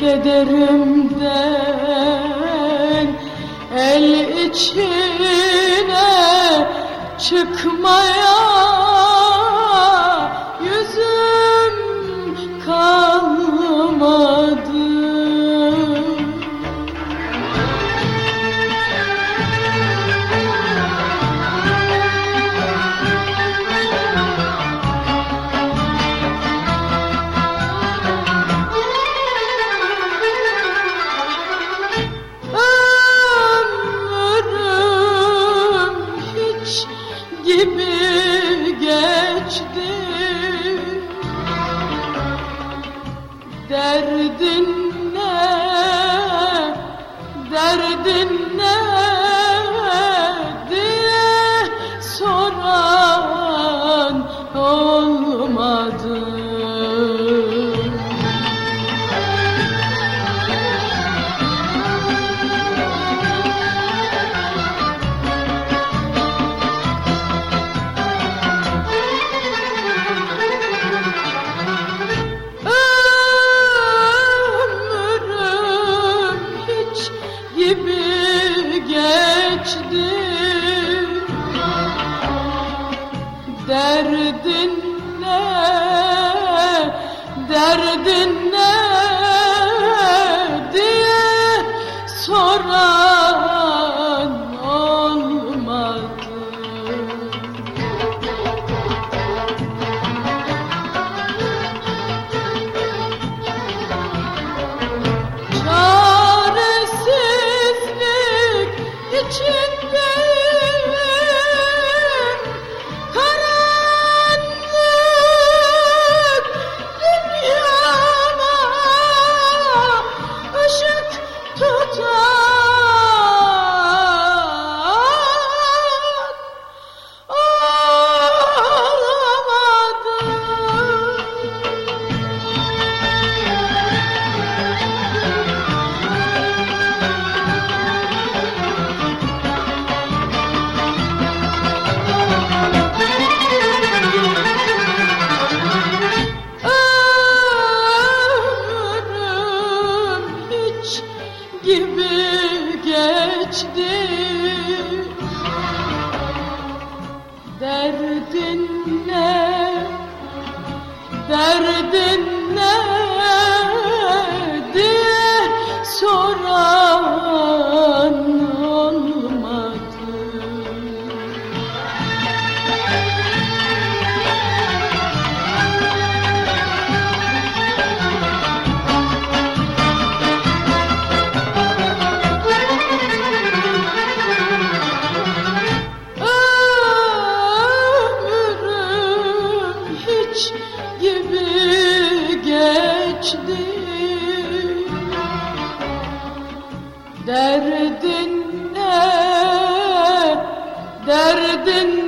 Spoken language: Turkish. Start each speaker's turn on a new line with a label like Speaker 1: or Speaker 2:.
Speaker 1: Kederimden el içine çıkmaya Derdin ne, derdin gibi geçti. Derdin ne, derdin gibi geçti. Derdin ne, derdin ne Derdin ne, derdin